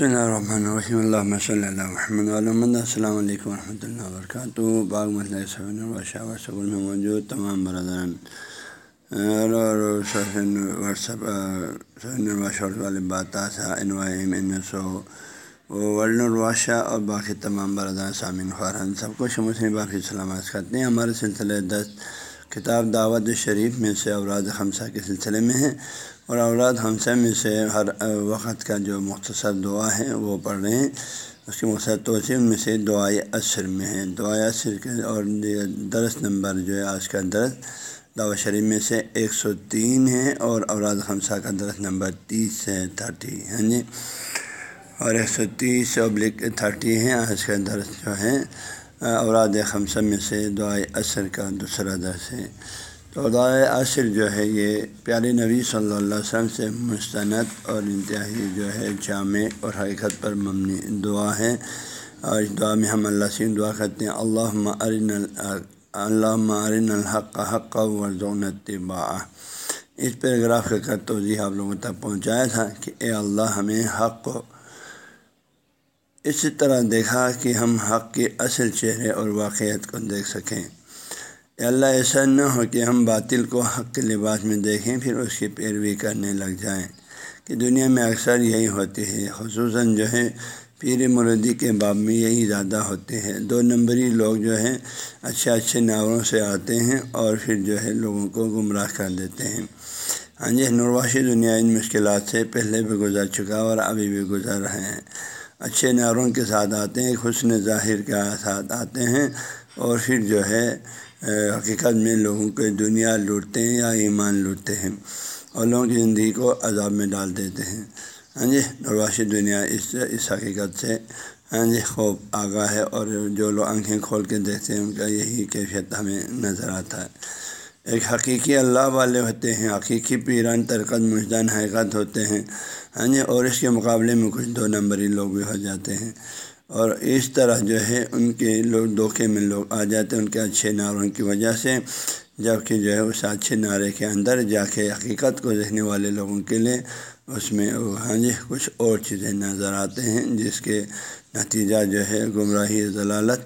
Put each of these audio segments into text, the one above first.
بسم اللہ الرحمن الرحیم اللہ صلی اللہ وحمد علمد السلام علیکم ورحمۃ اللہ وبرکاتہ باغ مسئلہ میں موجود تمام برادران اور واٹسپ والے بات سو ورلڈ الواشا اور باقی تمام برادر سامعین خارن سب کو شموس باقی سلامت کرتے ہیں ہمارے سلسلے دس کتاب دعوت شریف میں سے اوراد خمسہ کے سلسلے میں ہے اور اوراد حمسہ میں سے ہر وقت کا جو مختصر دعا ہے وہ پڑھ رہے ہیں۔ اس کی مختصر توسیع میں سے دعائے عصر میں ہے۔ دعائے عصر کے اور درس نمبر جو ہے آج کا درس، دعوت شریف میں سے ایک سو تین ہے اور اوراد خمسہ کا درس نمبر تیس ہے تھرٹی ہاں جی؟ اور ایک سو تیس ابلک تھرٹی ہے آج کا درس جو ہے۔ اوراد خمسہ میں سے دعائے عصر کا دوسرا درس ہے۔ تو دعائے عصر جو ہے یہ پیارے نبی صلی اللہ علیہ وسلم سے مستند اور انتہائی جو ہے جامع اور حقیقت پر مبنی دعا ہے اور اس دعا میں ہم اللہ سے دعا کرتے ہیں اللہ معرن اللہ معرن الحق حق ورژون طبا اس پیراگراف کا کر توضیح آپ لوگوں تک پہنچایا تھا کہ اے اللہ ہمیں حق کو اسی طرح دیکھا کہ ہم حق کے اصل چہرے اور واقعیت کو دیکھ سکیں۔ اللہ ایسا نہ ہو کہ ہم باطل کو حق کے لباس میں دیکھیں، پھر اس کی پیروی کرنے لگ جائیں۔ کہ دنیا میں اکثر یہی ہوتی ہے خصوصاً جو ہے پیر مردی کے باب میں یہی زیادہ ہوتے ہیں۔ دو نمبری لوگ جو ہیں اچھے اچھے ناولوں سے آتے ہیں اور پھر جو ہے لوگوں کو گمراہ کر دیتے ہیں۔ ہاں جی نرواشی دنیا ان مشکلات سے پہلے بھی گزر چکا اور ابھی بھی گزر رہے ہیں۔ اچھے نعروں کے ساتھ آتے ہیں حسن ظاہر کے ساتھ آتے ہیں اور پھر جو ہے حقیقت میں لوگوں کو دنیا لوٹتے ہیں یا ایمان لوٹتے ہیں، اور لوگوں کی زندگی کو عذاب میں ڈال دیتے ہیں۔ ہاں جی نرواشی دنیا اس اس حقیقت سے ہاں جی خوب آگاہ ہے، اور جو لوگ آنکھیں کھول کے دیکھتے ہیں، ان کا یہی کیفیت ہمیں نظر آتا ہے۔ ایک حقیقی اللہ والے ہوتے ہیں، حقیقی پیران ترکت مجدان، حقیقت ہوتے ہیں۔ ہاں جی اور اس کے مقابلے میں کچھ دو نمبری لوگ بھی ہو جاتے ہیں۔ اور اس طرح جو ہے ان کے لوگ دھوکے میں لوگ آ جاتے ہیں ان کے اچھے نعروں کی وجہ سے جبکہ جو ہے اس اچھے نعرے کے اندر جا کے حقیقت کو دیکھنے والے لوگوں کے لیے اس میں ہاں جی کچھ اور چیزیں نظر آتے ہیں، جس کے نتیجہ جو ہے گمراہی، ضلالت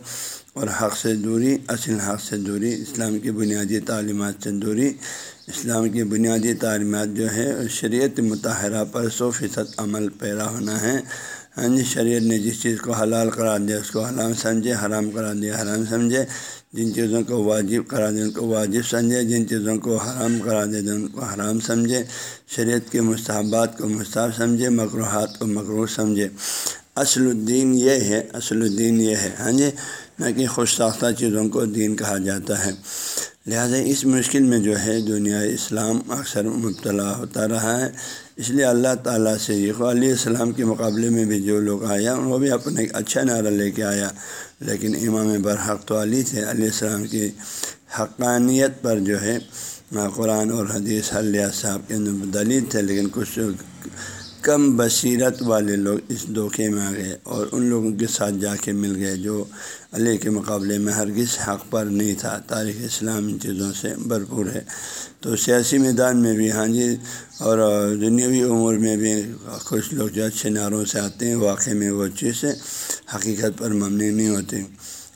اور حق سے دوری، اصل حق سے دوری، اسلام کی بنیادی تعلیمات سے دوری۔ اسلام کی بنیادی تعلیمات جو ہے شریعت متحرہ پر سو فیصد عمل پیرا ہونا ہے۔ ہاں جی شریعت نے جس چیز کو حلال کرا دیا، اس کو حلال سمجھے، حرام کرا دیا، حرام سمجھے، جن چیزوں کو واجب کرا دیا، ان کو واجب سمجھے، جن چیزوں کو حرام کرا دے ان کو حرام سمجھے، شریعت کے مستحبات کو مستحب سمجھے مقروحات کو مقروح سمجھے۔ اصل الدین یہ ہے، اصل الدین یہ ہے ہاں جی نہ کہ خوش ساختہ چیزوں کو دین کہا جاتا ہے۔ لہٰذا اس مشکل میں جو ہے دنیا اسلام اکثر مبتلا ہوتا رہا ہے۔ اس لیے اللہ تعالیٰ سے یہ علیہ السلام کے مقابلے میں بھی جو لوگ آیا وہ بھی اپنا ایک اچھا نعرہ لے کے آیا۔ لیکن امام برحق تو علی تھے۔ علیہ السلام کی حقانیت پر جو ہے، قرآن اور حدیث علیہ صاحب کے دلیل تھے، لیکن کچھ کم بصیرت والے لوگ اس دھوکے میں آ گئے اور ان لوگوں کے ساتھ جا کے مل گئے جو علیہ کے مقابلے میں ہرگز حق پر نہیں تھا۔ تاریخ اسلام ان چیزوں سے بھرپور ہے۔ تو سیاسی میدان میں بھی ہاں جی اور دنیاوی امور میں بھی کچھ لوگ جو اچھے نعروں سے آتے ہیں واقعی میں وہ چیزیں حقیقت پر ممنی نہیں ہوتی۔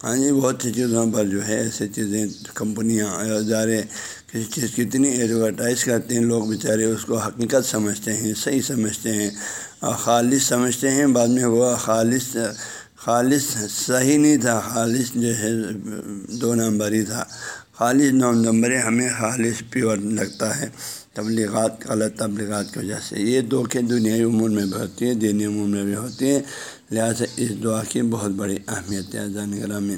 ہاں جی بہت سی چیزوں پر جو ہے، ایسی چیزیں، کمپنیاں، ادارے، کسی چیز کی اتنی ایڈورٹائز کرتے ہیں، لوگ بیچارے اس کو حقیقت سمجھتے ہیں، صحیح سمجھتے ہیں، خالص سمجھتے ہیں۔ بعد میں وہ خالص خالص صحیح نہیں تھا، خالص جو ہے، دو نمبر ہی تھا۔ خالص نو نمبر ہمیں خالص پیور لگتا ہے، تبلیغات، غلط تبلیغات کی وجہ سے۔ یہ دو کے دنیائی امور میں بھی ہوتی ہے دینی امور میں بھی ہوتی ہے لہٰذا اس دعا کی بہت بڑی اہمیت ہے جانگرہ میں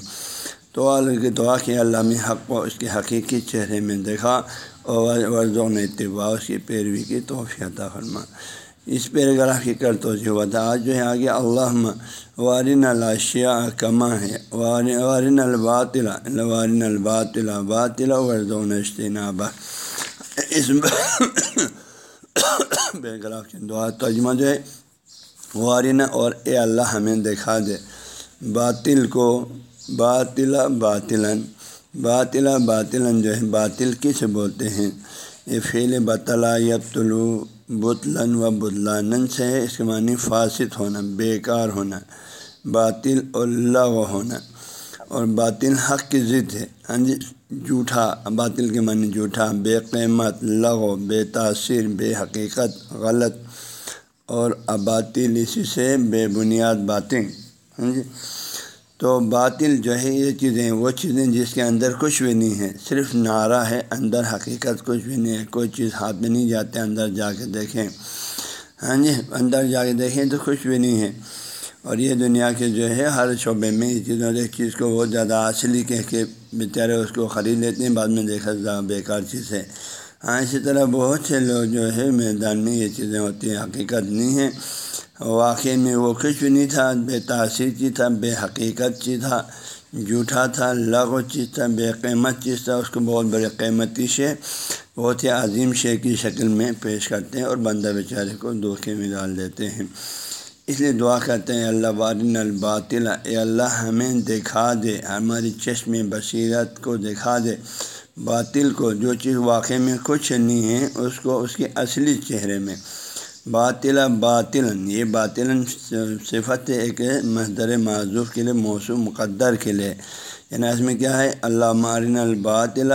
تو کی دعا کی اللہ میں حق کو، اس کے حقیقی چہرے میں دیکھا اور ورزوں نے اتباع، اس کی پیروی کی توفیع عطا فرما۔ اس پیراگراف کی کر تو جو آج جو ہے آگے اللہ وارن الاشیا کما ہے۔ وارن الباطل وارن الباطل، باطل ورزون اجتنابہ۔ اس پیراگراف کی دعا، ترجمہ جو ہے وارن اور اے اللہ ہمیں دکھا دے۔ باطل کو باطلا باطلاً باطلا باطلاً جو ہے باطل کس بولتے ہیں؟ یہ فعل بطلا یب طلوع و بدلانن سے ہے اس کے معنی فاسد ہونا، بیکار ہونا، باطل اور لغ ہونا۔ اور باطل حق کی ضد ہے ہاں جی جھوٹا، باطل کے معنی جھوٹا، بے قیمت، لغو، بے تاثیر، بے حقیقت، غلط۔ اور اباطل اسی سے بے بنیاد باتیں ہاں جی؟ تو باطل جو ہے، یہ چیزیں، وہ چیزیں جس کے اندر کچھ بھی نہیں ہے۔ صرف نعرہ ہے، اندر حقیقت کچھ بھی نہیں ہے۔ کوئی چیز ہاتھ میں نہیں جاتے، اندر جا کے دیکھیں۔ ہاں جی؟ اندر جا کے دیکھیں تو کچھ بھی نہیں ہے۔ اور یہ دنیا کے جو ہے، ہر شعبے میں اس چیزوں ایک چیز کو بہت زیادہ اصلی کہہ کے بیچارے اس کو خرید لیتے ہیں، بعد میں دیکھا بیکار چیز ہے۔ ہاں اسی طرح بہت سے لوگ جو ہے میدان میں یہ چیزیں ہوتی ہیں، حقیقت نہیں ہیں۔ واقعی میں وہ کچھ بھی نہیں تھا، بے تاثیر چیز تھا، بے حقیقت چیز تھا، جھوٹا تھا، لغو چیز تھا، بے قیمت چیز تھا، اس کو بہت بڑے قیمتی شے، بہت ہی عظیم شے کی شکل میں پیش کرتے ہیں اور بندہ بیچارے کو دھوکے میں ڈال دیتے ہیں۔ اس لیے دعا کرتے ہیں، اللہ وارن الباطل، اے اللہ ہمیں دکھا دے، ہماری چشم بصیرت کو دکھا دے۔ باطل کو جو چیز واقع میں کچھ نہیں ہے، اس کو اس کے اصلی چہرے میں۔ باطل باطل، یہ باطل صفت ایک مزدر معذوف کے لیے موسم مقدر کے لیے۔ یعنی اس میں کیا ہے؟ اللہ مارن الباطل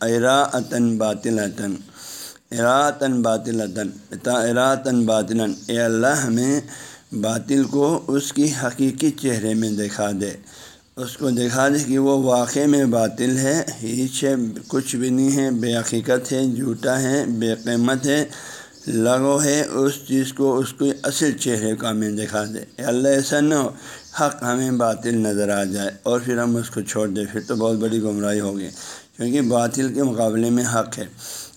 اراطن اس اس کو دکھا دے کہ وہ واقع میں باطل ہے۔ ہیچ ہے، کچھ بھی نہیں ہے، بے حقیقت ہے، جھوٹا ہے، بے قیمت ہے لگو ہے۔ اس چیز کو، اس کو اصل چہرے کا ہمیں دکھا دے اللہ، ایسا نہ ہو، حق ہمیں باطل نظر آ جائے اور پھر ہم اس کو چھوڑ دیں۔ پھر تو بہت بڑی گمراہی ہوگی، کیونکہ باطل کے مقابلے میں حق ہے۔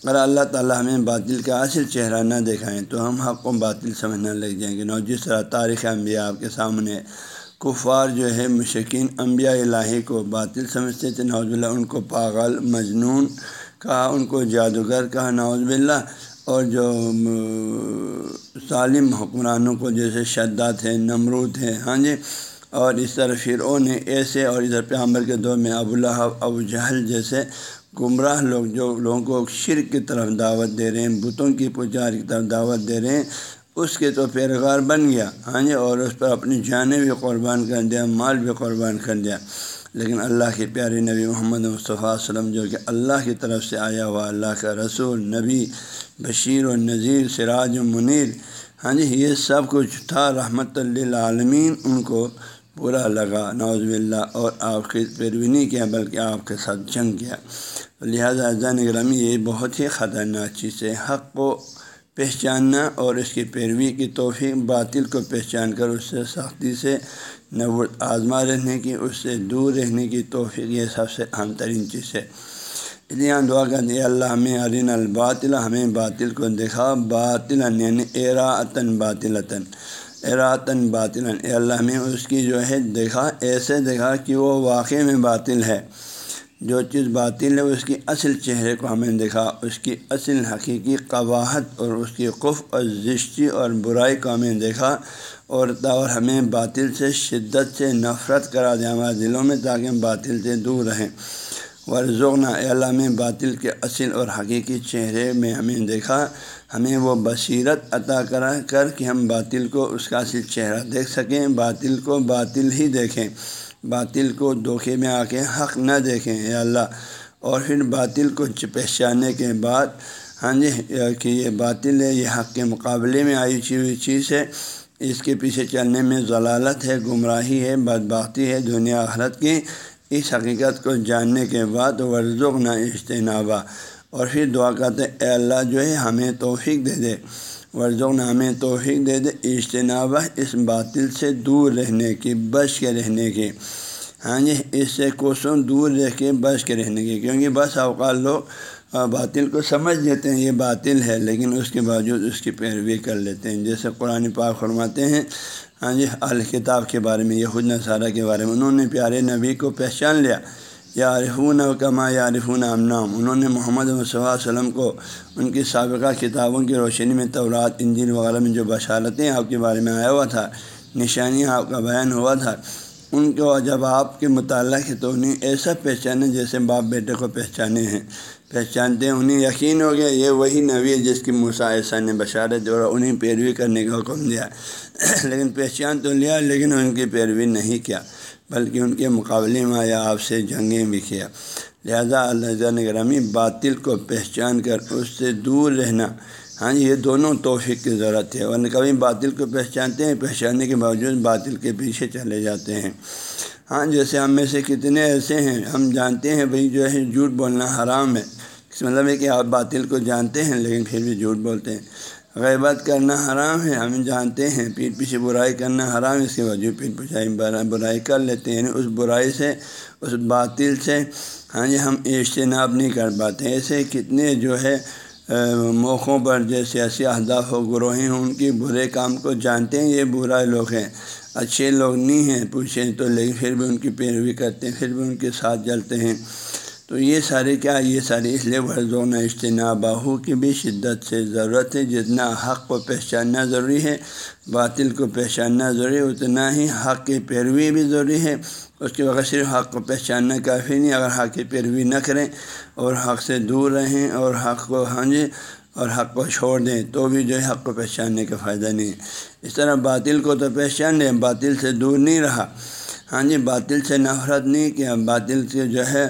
اگر اللہ تعالیٰ ہمیں باطل کا اصل چہرہ نہ دکھائیں تو ہم حق کو باطل سمجھنے لگ جائیں گے۔ نو، جس طرح تاریخ انبیاء آپ کے سامنے کفار جو ہے مشکین انبیاء الہی کو باطل سمجھتے تھے۔ نوز باللہ، ان کو پاگل، مجنون کہا، ان کو جادوگر کہا نوز باللہ۔ اور جو ظالم حکمرانوں کو جیسے شدت ہے نمرود ہے ہاں جی؟ اور اس طرح فرعون نے ایسے اور ادھر پیامبر کے دور میں ابو الحب ابو جہل جیسے گمراہ لوگ جو لوگوں کو شرک کی طرف دعوت دے رہے ہیں، بتوں کی پجار کی طرف دعوت دے رہے ہیں۔ اس کے تو پیروکار بن گیا۔ ہاں جی اور اس پر اپنی جانیں بھی قربان کر دیا، مال بھی قربان کر دیا۔ لیکن اللہ کے پیارے نبی محمد مصطفیٰ وسلم جو کہ اللہ کی طرف سے آیا ہوا، اللہ کا رسول، نبی، بشیر و نذیر، سراج و منیر ہاں جی یہ سب کچھ تھا۔ رحمت للعالمین ان کو برا لگا۔ نوز باللہ، اور آپ کی پیروی نہیں کیا، بلکہ آپ کے ساتھ جنگ کیا۔ لہٰذا زین گرامی یہ بہت ہی خطرناک چیز ہے۔ حق کو پہچاننا اور اس کی پیروی کی توفیق باطل کو پہچان کر اس سے سختی سے نو آزما رہنے کی، اس سے دور رہنے کی توفیق یہ سب سے اہم ترین چیز ہے۔ اس لیے دعا کر دیا اللہ، ہمیں ارین الباطل، ہمیں باطل کو دکھا۔ باطل یعنی اراطن جو چیز باطل ہے، اس کی اصل چہرے کو ہمیں دکھا۔ اس کی اصل حقیقی قواہت اور اس کی قف اور زشتی اور برائی کو ہمیں دیکھا اور اور ہمیں باطل سے شدت سے نفرت کرا دیں ہمارے دلوں میں، تاکہ ہم باطل سے دور رہیں۔ ورژنا اللہ میں باطل کے اصل اور حقیقی چہرے میں ہمیں دیکھا ہمیں وہ بصیرت عطا کرا کر کہ ہم باطل کو اس کا اصل چہرہ دیکھ سکیں، باطل کو باطل ہی دیکھیں۔ باطل کو دھوکے میں آ کے حق نہ دیکھیں، اے اللہ۔ اور پھر باطل کو پہچانے کے بعد ہاں جی کہ یہ باطل ہے، یہ حق کے مقابلے میں آئی ہوئی چیز ہے۔ اس کے پیچھے چلنے میں ضلالت ہے، گمراہی ہے، بدبختی ہے دنیا آخرت کی۔ اس حقیقت کو جاننے کے بعد ورژ نہ اجتنابہ اور پھر دعا کرتے اے اللہ جو ہے، ہمیں توفیق دے دے۔ ورژ ہمیں توفیق دے دے، اجتنابہ اس باطل سے دور رہنے کی، بچ کے رہنے کی۔ ہاں جی اس سے کوسوں دور رہ کے بچ کے رہنے کی۔ کیونکہ بس اوقات لوگ باطل کو سمجھ لیتے ہیں، یہ باطل ہے، لیکن اس کے باوجود اس کی پیروی کر لیتے ہیں۔ جیسے قرآن پاک فرماتے ہیں ہاں جی الکتاب کے بارے میں یہ نصارہ کے بارے میں، انہوں نے پیارے نبی کو پہچان لیا۔ یا عارفون و کما یا عارفون امنام۔ انہوں نے محمد صلی وسلم کو ان کی سابقہ کتابوں کی روشنی میں تورات انجین وغیرہ میں جو بشارتیں آپ کے بارے میں آیا ہوا تھا، نشانیاں آپ کا بیان ہوا تھا، ان کو جب آپ کے مطالعہ کی تو انہیں ایسا پہچانے جیسے باپ بیٹے کو پہچانے ہیں۔ پہچانتے ہیں، انہیں یقین ہو گیا، یہ وہی نبی ہے جس کی ایسا نے بشارت اور انہیں پیروی کرنے کا حکم دیا۔ لیکن پہچان تو لیا، لیکن ان کی پیروی نہیں کیا۔ بلکہ ان کے مقابلے میں آیا، آپ سے جنگیں بھی کیا۔ لہذا اللہ نگرامی باطل کو پہچان کر اس سے دور رہنا۔ ہاں جی یہ دونوں توفیق کی ضرورت ہے۔ ورنہ کبھی باطل کو پہچانتے ہیں، پہچاننے کے باوجود باطل کے پیچھے چلے جاتے ہیں۔ ہاں جیسے ہم میں سے کتنے ایسے ہیں، ہم جانتے ہیں بھائی، جو ہے جھوٹ بولنا حرام ہے۔ اس مطلب ہے کہ آپ باطل کو جانتے ہیں لیکن پھر بھی جھوٹ بولتے ہیں۔ غیبت کرنا حرام ہے، ہم جانتے ہیں پیٹ پیچھے برائی کرنا حرام ہے، اس کے وجہ پیٹ پیچھائی برائی کر لیتے ہیں یعنی اس برائی سے، اس باطل سے ہاں جی ہم اجتناب نہیں کر پاتے۔ ایسے کتنے جو ہے موقعوں پر جیسے ایسے اہداف و گروہیں ہوں ان کی برے کام کو جانتے ہیں، یہ برا لوگ ہیں۔ اچھے لوگ نہیں ہیں، پوچھیں تو، لیکن پھر بھی ان کی پیروی کرتے ہیں، پھر بھی ان کے ساتھ جلتے ہیں۔ تو یہ سارے کیا، یہ ساری اس لیے ورزون اجتناب کی بھی شدت سے ضرورت ہے، جتنا حق کو پہچاننا ضروری ہے، باطل کو پہچاننا ضروری ہے، اتنا ہی حق کی پیروی بھی ضروری ہے۔ اس کے بغیر صرف حق کو پہچاننا کافی نہیں، اگر حق کی پیروی نہ کریں اور حق سے دور رہیں اور حق کو ہاں جی اور حق کو چھوڑ دیں، تو بھی جو ہے حق کو پہچاننے کا فائدہ نہیں ہے۔ اس طرح باطل کو تو پہچان دیں باطل سے دور نہیں رہا۔ ہاں جی باطل سے نفرت نہیں، کیا باطل سے جو ہے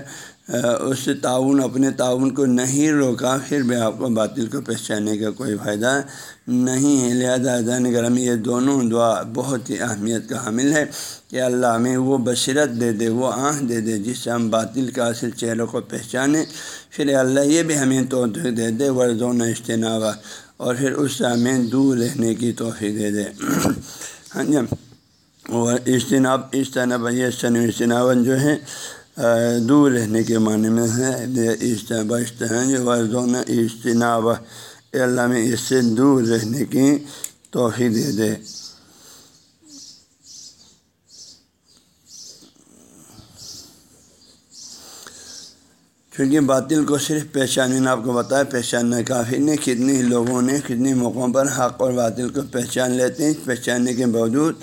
اس سے تعاون، اپنے تعاون کو نہیں روکا، پھر بھی آپ کو باطل کو پہچانے کا کوئی فائدہ نہیں ہے۔ لہٰذا اذان گرم یہ دونوں دعا بہت ہی اہمیت کا حامل ہے کہ اللہ ہمیں وہ بصیرت دے دے، وہ آنکھ دے دے جس سے ہم باطل کا اصل چہروں کو پہچانیں۔ پھر اللہ، یہ بھی ہمیں توفیق دے دے ورزون اجتناب اور پھر اس سے ہمیں دور رہنے کی توفیق دے دے۔ ہاں جی۔ اور اجتناب اجتناب، یہ اجتناب جو ہے دور رہنے کے معنی میں ہے اجتناب ورزون اجتناب اللہ میں اس سے دور رہنے کی توفیق دے دے۔ کیونکہ باطل کو صرف پہچانے نے آپ کو بتایا، پہچاننا کافی نہیں کتنی لوگوں نے کتنی موقعوں پر حق اور باطل کو پہچان لیتے ہیں، پہچاننے کے باوجود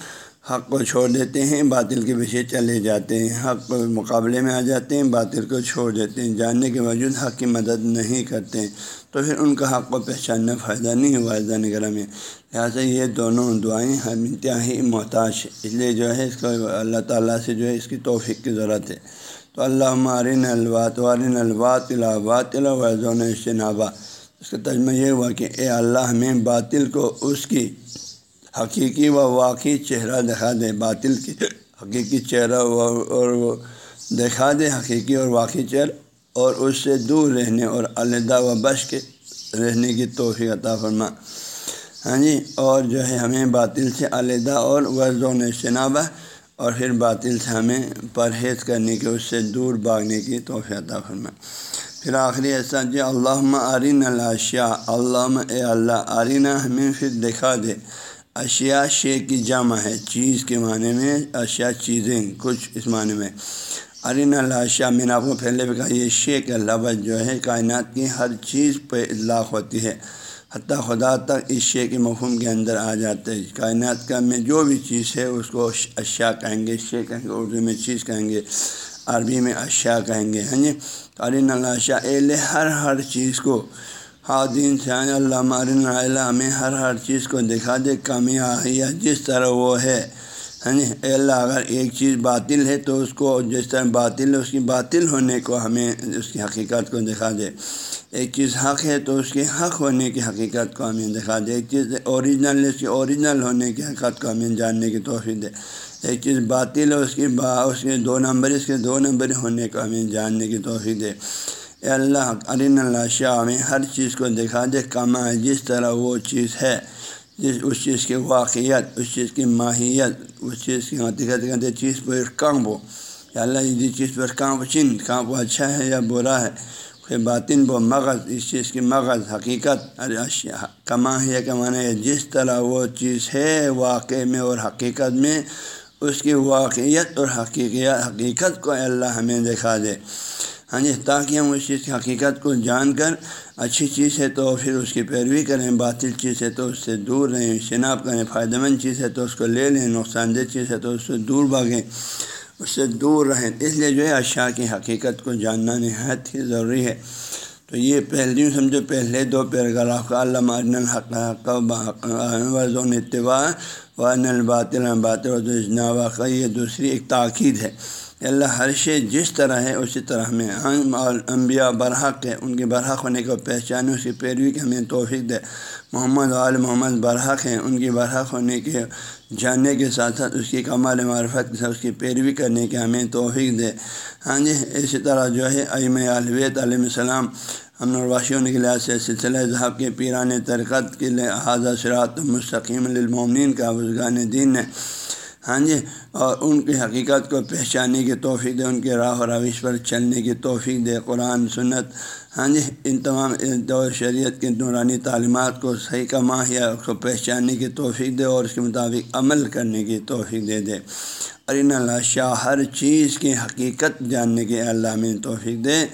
حق کو چھوڑ دیتے ہیں، باطل کے پیچھے چلے جاتے ہیں۔ حق کو مقابلے میں آ جاتے ہیں، باطل کو چھوڑ دیتے ہیں۔ جاننے کے باوجود حق کی مدد نہیں کرتے ہیں۔ تو پھر ان کا حق کو پہچاننا فائدہ نہیں ہوا زا نگر میں۔ لہٰذا یہ دونوں دعائیں ہم انتہائی محتاج اس لیے جو ہے، اس کو اللہ تعالیٰ سے جو ہے، اس کی توفیق کی ضرورت ہے۔ تو اللہ مارن الوات وارن الوات الابات وزون اجتنابا۔ اس کا ترجمہ یہ ہوا کہ اے اللہ، ہمیں باطل کو اس کی حقیقی و واقعی چہرہ دکھا دے باطل کی حقیقی چہرہ اور دکھا دے حقیقی اور واقعی چہرہ اور اس سے دور رہنے اور علیحدہ و بش کے رہنے کی توفیق عطا فرما۔ ہاں جی اور جو ہے ہمیں باطل سے علیحدہ اور ورز و نشنابہ اور پھر باطل سے ہمیں پرہیز کرنے کے اس سے دور بھاگنے کی توفیع عطا فرما۔ پھر آخری ایسا جی اللہ عرین الاشیا اللہ اے اللہ عرینہ ہمیں پھر دکھا دے۔ اشیاء شے کی جمع ہے، چیز کے معنی میں اشیاء چیزیں، کچھ اس معنی میں۔ ارین اللہ میں نے آپ کو پہلے بھی کہا، یہ شے کا لفظ جو ہے، کائنات کی ہر چیز پہ اطلاق ہوتی ہے۔ حتیٰ خدا تک اس شے کے مفہوم کے اندر آ جاتے ہیں۔ کائنات کا میں جو بھی چیز ہے، اس کو اشیاء کہیں گے، شے کہیں گے، اردو میں چیز کہیں گے، عربی میں اشیاء کہیں گے ہاں جی؟ ارین اللہ شاہ اہل ہر ہر چیز کو حادین سے اللہ مارن اللہ میں ہر ہر چیز کو دکھا دے یا جس طرح وہ ہے ہاں اللہ، اگر ایک چیز باطل ہے تو اس کو جس طرح باطل ہے، اس کی باطل ہونے کو ہمیں اس کی حقیقت کو دکھا دے۔ ایک چیز حق ہے تو اس کے حق ہونے کی حقیقت کو ہمیں دکھا دے۔ ایک چیز اوریجنل ہے، اس کی اوریجنل ہونے کی حقیقت کو ہمیں جاننے کی توفیق دے۔ ایک چیز باطل ہے، اس کی با، اس کے دو نمبر، اس کے دو نمبر ہونے کو ہمیں جاننے کی توفیق دے۔ اے اللہ عرین اللہ شاہ ہمیں ہر چیز کو دکھا دے کما ہے جس طرح وہ چیز ہے، جس، اس چیز کی واقعیت، اس چیز کی ماہیت، اس چیز کی ہاں، حقیقت کرتے چیز پر کام ہو۔ یا اللہ جس چیز پر کام چن کام اچھا ہے یا برا ہے، کوئی باطن وہ مغز، اس چیز کی مغز، حقیقت کما ہے کمانا ہے، جس طرح وہ چیز ہے واقع میں اور حقیقت میں، اس کی واقعیت اور حقیقت حقیقت کو اللہ ہمیں دکھا دے۔ ہاں جی تاکہ ہم اس چیز کی حقیقت کو جان کر اچھی چیز ہے تو پھر اس کی پیروی کریں، باطل چیز ہے تو اس سے دور رہیں اجتناب کریں فائدہ مند چیز ہے تو اس کو لے لیں نقصان دہ چیز ہے تو اس سے دور بھاگیں، اس سے دور رہیں۔ اس لیے جو ہے اشیاء کی حقیقت کو جاننا نہایت ہی ضروری ہے۔ تو یہ پہلی سمجھو، پہلے دو پیراگراف کا علامہ الحق وزون اتباع و الباطل باطل واقع یہ دوسری ایک تاکید ہے۔ اللہ ہر شے جس طرح ہے اسی طرح ہمیں انبیاء برحق ہے ان کے برحق ہونے کو پہچانے، اس کی پیروی کے ہمیں توفیق دے۔ محمد عال محمد برحق ہیں۔ ان کی برحق ہونے کے جاننے کے ساتھ ساتھ اس کی کمال معرفت کے ساتھ اس کی پیروی کرنے کے ہمیں توفیق دے۔ ہاں جی اسی طرح جو ہے ایم الویت علیہ السلام ہم نرواشیوں کے لحاظ سے سلسلہ ذہب کے پیران ترکت کے لحاظ سرات مستقیم للمومنین کا بزگان دین نے ہاں جی اور ان کی حقیقت کو پہچاننے کی توفیق دے، ان کے راہ و روش پر چلنے کی توفیق دے، قرآن، سنت ہاں جی ان تمام دور شریعت کے نورانی تعلیمات کو صحیح کا ماہیا اس کو پہچاننے کی توفیق دے اور اس کے مطابق عمل کرنے کی توفیق دے دے۔ اور ان اللہ شاہ ہر چیز کی حقیقت جاننے کے اللہ میں توفیق دے،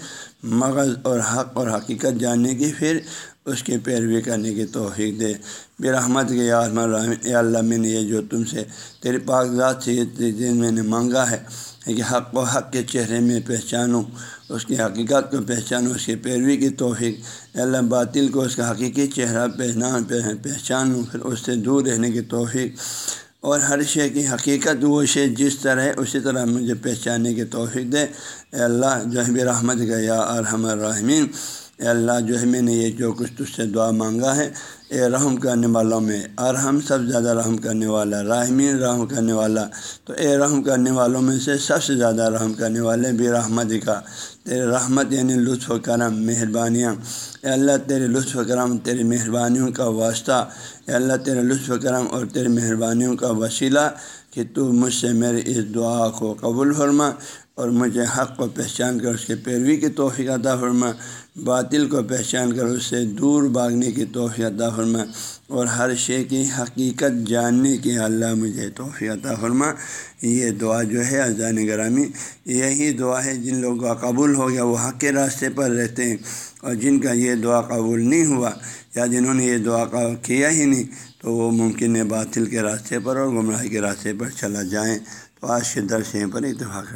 مغز اور حق اور حقیقت جاننے کی، پھر اس کی پیروی کرنے کی توفیق دے۔ بے رحمت کے یا اللہ، میں نے یہ جو تم سے تیرے پاک ذات سے یہ میں نے مانگا ہے کہ حق و حق کے چہرے میں پہچانوں اس کی حقیقت کو پہچانوں اس کی پیروی کی توفیق۔ اللہ، باطل کو اس کا حقیقی چہرہ پہچان پہچانوں پھر اس سے دور رہنے کی توفیق۔ اور ہر شے کی حقیقت وہ شے جس طرح ہے، اسی طرح مجھے پہچاننے کی توفیق دے۔ اے اللہ، جو ہے رحمت کا یا ارحم الرحمین اے اللہ جو ہے میں نے یہ جو کچھ تجھ سے دعا مانگا ہے، اے رحم کرنے والوں میں ارحم، سب زیادہ رحم کرنے والا راہمین رحم کرنے والا۔ تو اے رحم کرنے والوں میں سے سب سے زیادہ رحم کرنے والے بھی رحمت کا تیرے رحمت یعنی لطف و کرم، مہربانیاں۔ اے اللہ، تیرے لطف و کرم، تیری مہربانیوں کا واسطہ۔ اے اللہ، تیرے لطف و کرم اور تیری مہربانیوں کا وسیلہ۔ کہ تو مجھ سے میرے اس دعا کو قبول فرما اور مجھے حق کو پہچان کر اس کے پیروی کی توفیق عطا فرما، باطل کو پہچان کر اس سے دور بھاگنے کی توفیق عطا فرما اور ہر شے کی حقیقت جاننے کی اللہ مجھے توفیق عطا فرما۔ یہ دعا جو ہے اذان گرامی، یہی دعا ہے جن لوگوں کا قبول ہو گیا وہ حق کے راستے پر رہتے ہیں اور جن کا یہ دعا قبول نہیں ہوا یا جنہوں نے یہ دعا کیا ہی نہیں تو وہ ممکن ہے باطل کے راستے پر اور گمراہی کے راستے پر چلا جائیں تو آج کے درس یہیں پر اتفاق